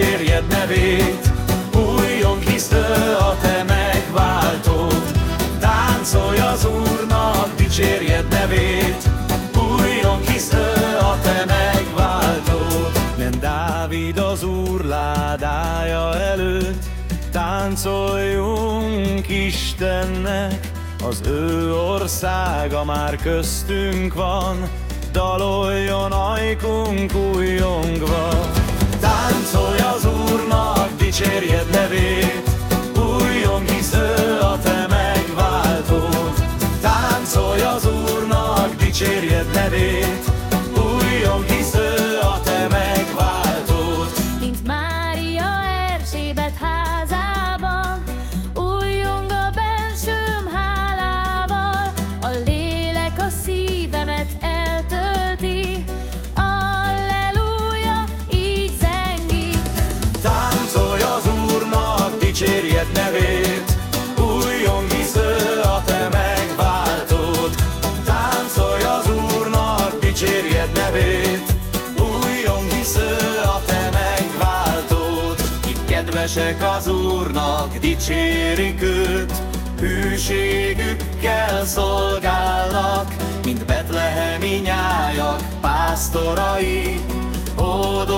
Dicsérjed nevét, újjon Krisztő a te megváltód. Táncolj az Úrnak, dicsérjed nevét, újjon Krisztő a te megváltód. Men Dávid az Úr ládája előtt, táncoljunk Istennek, az ő országa már köztünk van, daloljon ajkunk újongva. Táncolj az Úrnak, dicsérjed nevét, újjong, hisz ő a te megváltód. Táncolj az Úrnak, dicsérjed nevét, kedvesek az Úrnak, dicsérik őt, hűségükkel szolgálnak, mint betlehemi nyájak, pásztorai, hódoljunk